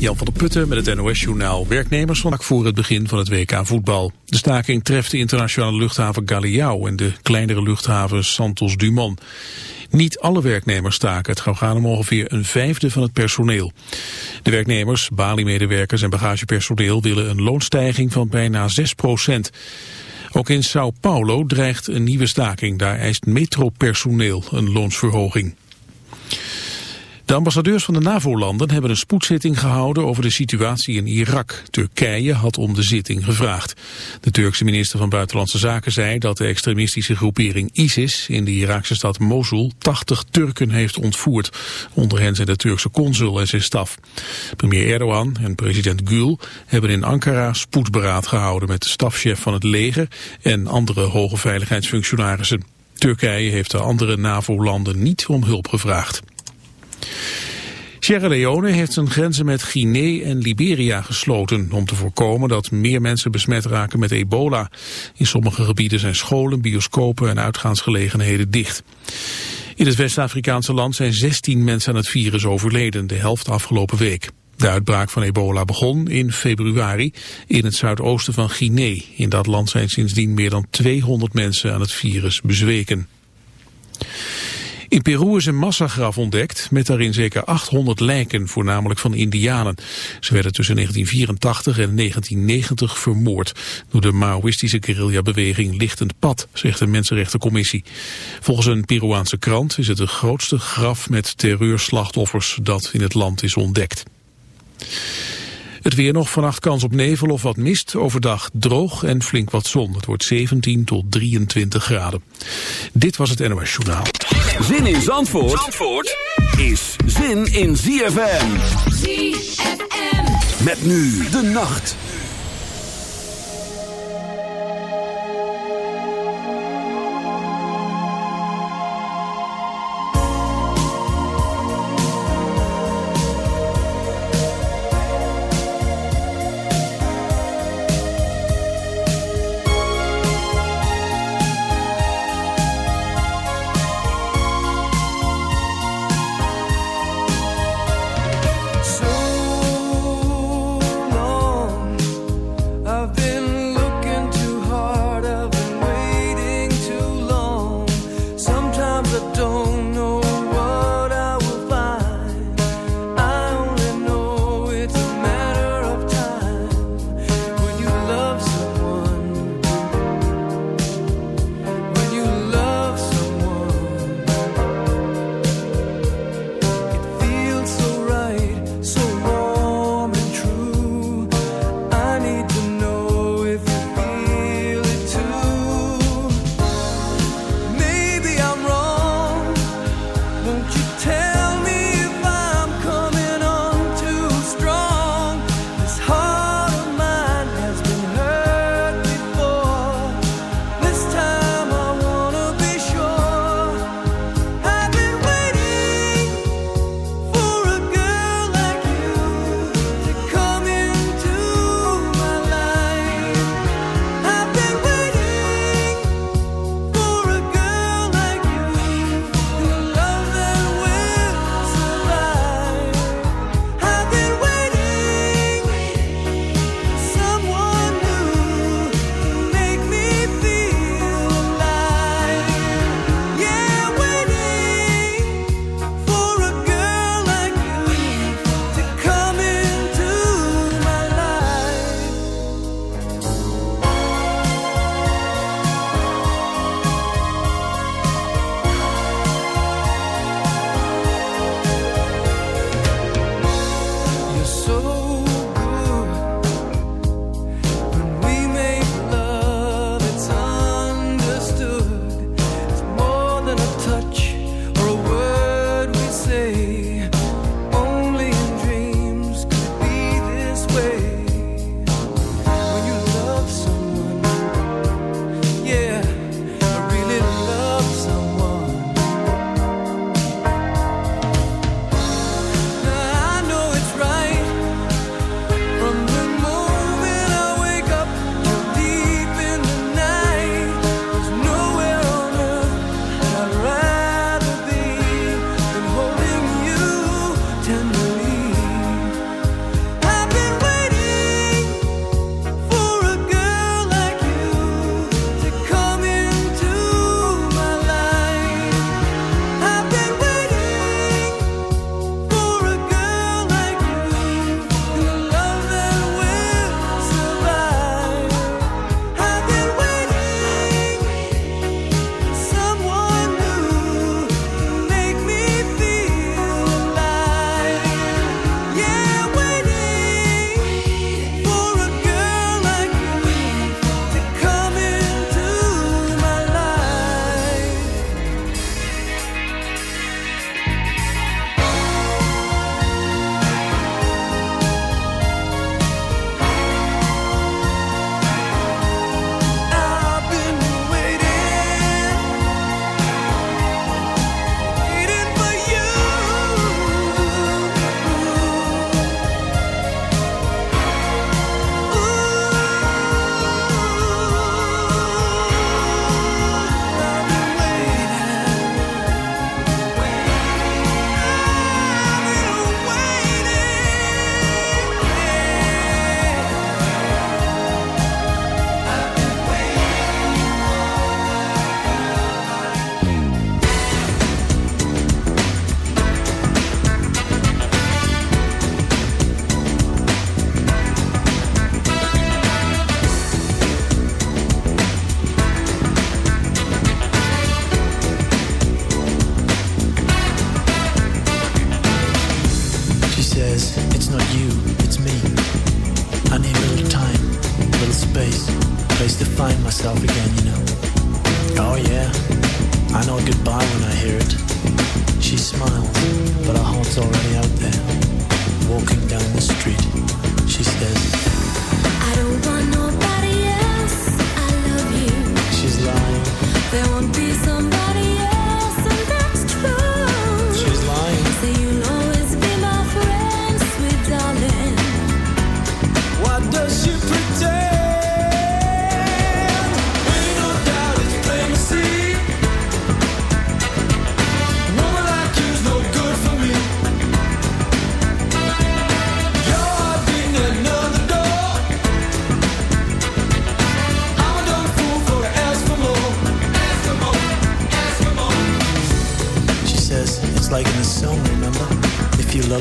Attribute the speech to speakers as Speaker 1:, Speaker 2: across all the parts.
Speaker 1: Jan van der Putten met het NOS-journaal. Werknemers van voor het begin van het WK voetbal. De staking treft de internationale luchthaven Galeão en de kleinere luchthaven Santos Dumont. Niet alle werknemers staken. Het gaat om ongeveer een vijfde van het personeel. De werknemers, Bali-medewerkers en bagagepersoneel willen een loonstijging van bijna 6 procent. Ook in Sao Paulo dreigt een nieuwe staking. Daar eist metropersoneel een loonsverhoging. De ambassadeurs van de NAVO-landen hebben een spoedzitting gehouden over de situatie in Irak. Turkije had om de zitting gevraagd. De Turkse minister van Buitenlandse Zaken zei dat de extremistische groepering ISIS in de Iraakse stad Mosul 80 Turken heeft ontvoerd. Onder hen zijn de Turkse consul en zijn staf. Premier Erdogan en president Gül hebben in Ankara spoedberaad gehouden met de stafchef van het leger en andere hoge veiligheidsfunctionarissen. Turkije heeft de andere NAVO-landen niet om hulp gevraagd. Sierra Leone heeft zijn grenzen met Guinea en Liberia gesloten om te voorkomen dat meer mensen besmet raken met ebola. In sommige gebieden zijn scholen, bioscopen en uitgaansgelegenheden dicht. In het West-Afrikaanse land zijn 16 mensen aan het virus overleden, de helft afgelopen week. De uitbraak van ebola begon in februari in het zuidoosten van Guinea. In dat land zijn sindsdien meer dan 200 mensen aan het virus bezweken. In Peru is een massagraf ontdekt met daarin zeker 800 lijken, voornamelijk van indianen. Ze werden tussen 1984 en 1990 vermoord door de Maoïstische guerrillabeweging Lichtend Pad, zegt de Mensenrechtencommissie. Volgens een Peruaanse krant is het de grootste graf met terreurslachtoffers dat in het land is ontdekt. Het weer nog vannacht kans op nevel of wat mist. Overdag droog en flink wat zon. Het wordt 17 tot 23 graden. Dit was het NOS Journaal.
Speaker 2: Zin in Zandvoort, Zandvoort is zin in ZFM. ZFM. Met nu de nacht.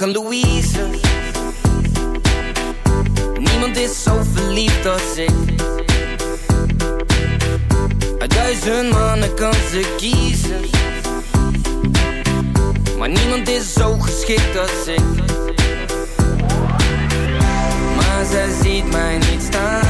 Speaker 3: lachen Louise. Niemand is zo verliefd als ik. Uit duizend mannen kan ze kiezen. Maar niemand is zo geschikt als ik.
Speaker 4: Maar zij ziet mij niet staan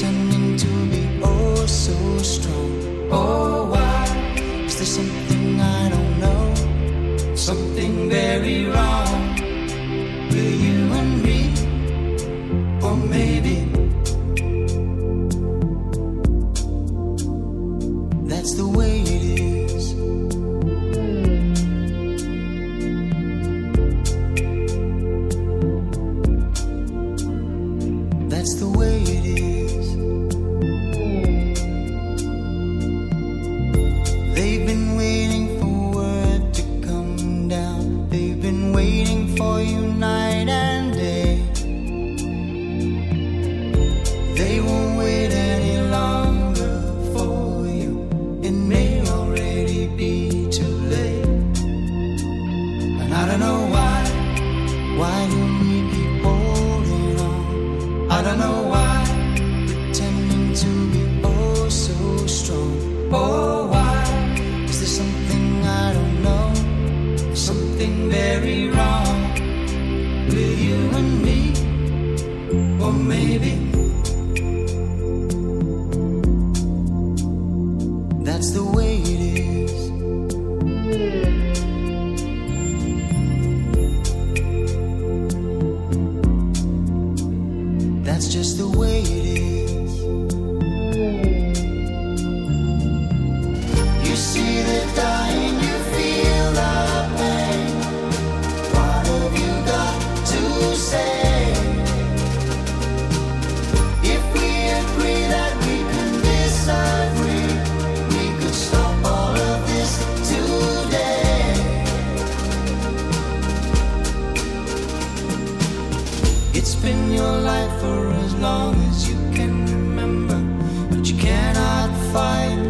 Speaker 5: pretending to be oh so strong. Oh, why is there something? spin your life for as long as you can remember, but you cannot fight.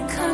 Speaker 6: I come.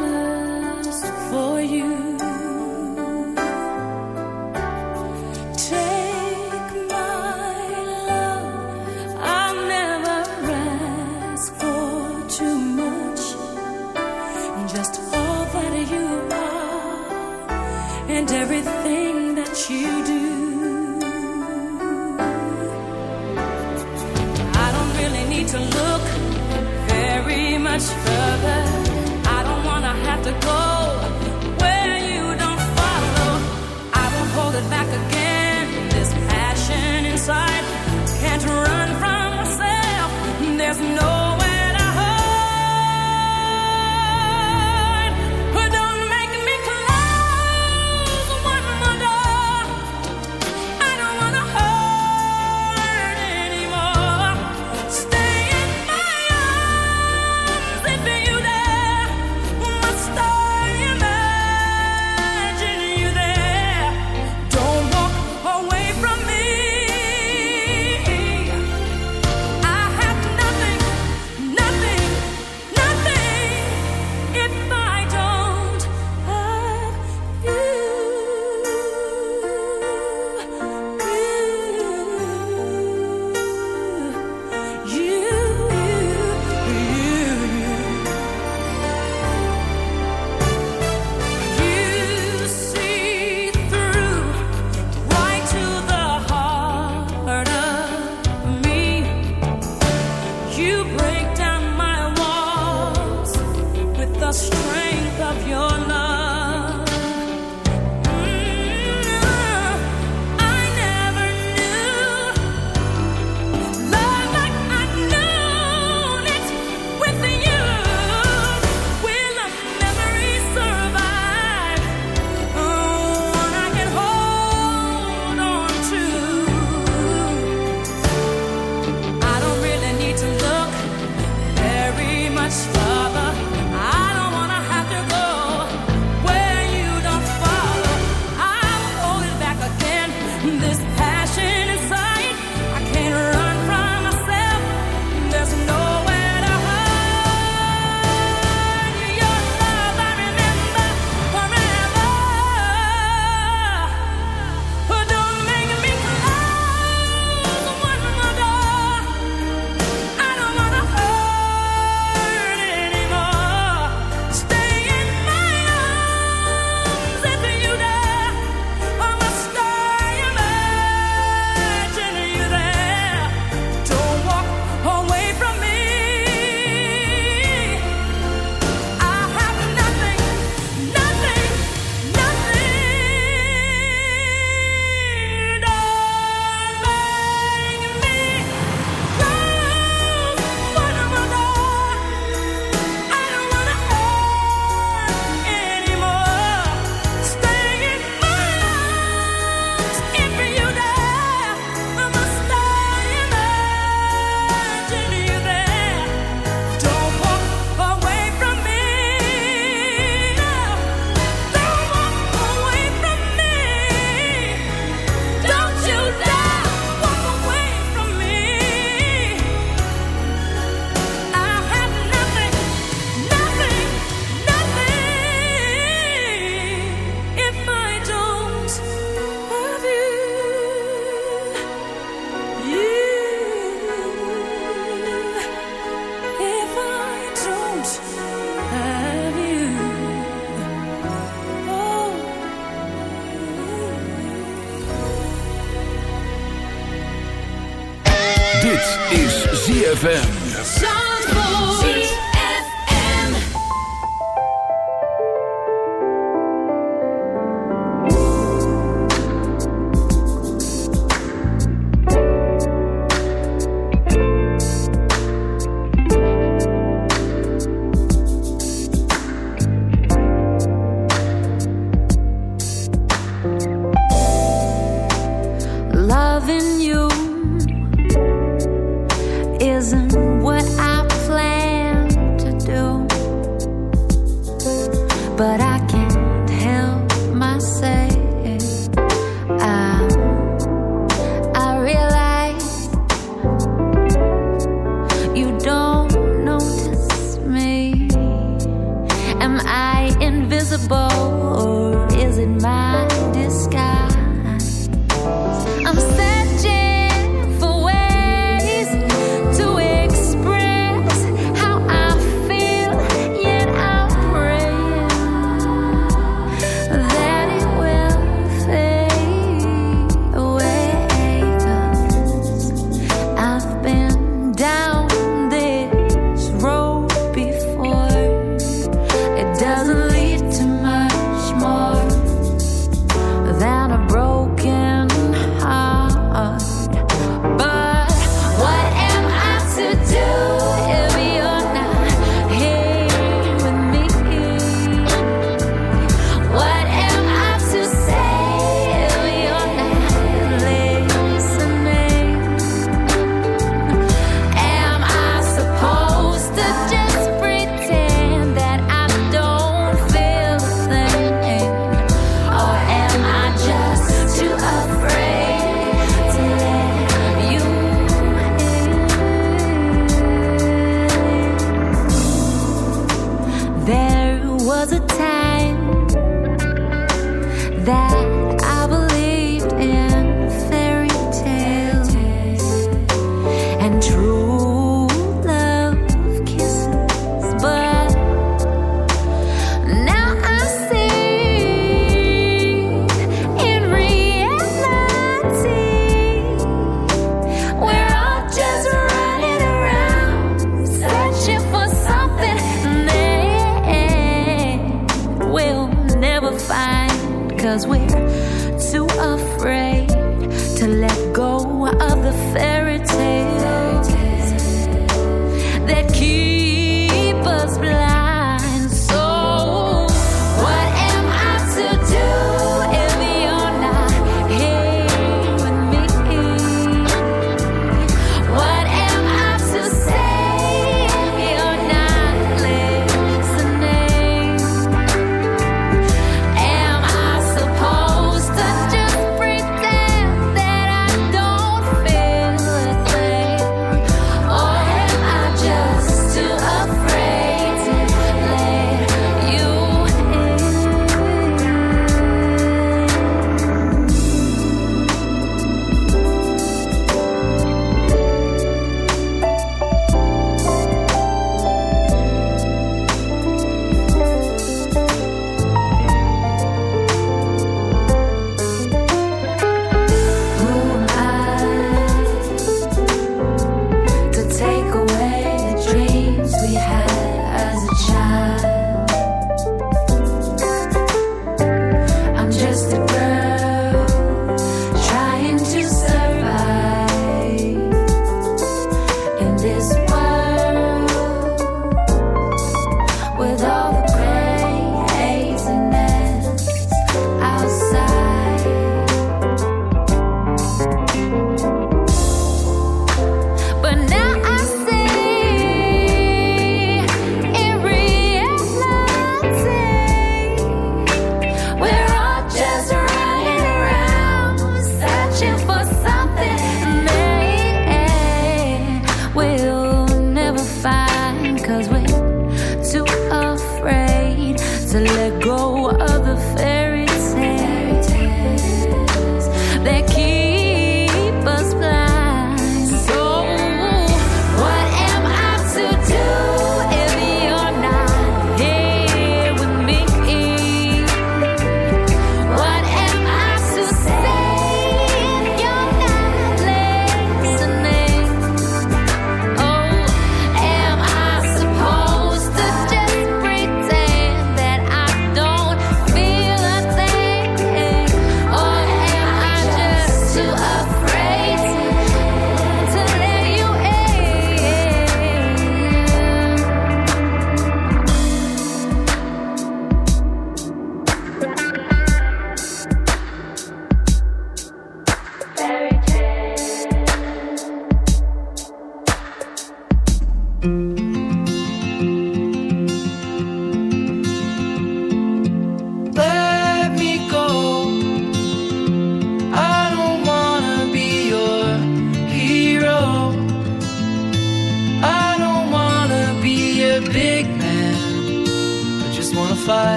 Speaker 6: Of your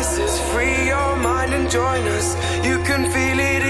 Speaker 6: voices. Free your mind and join us. You can feel it.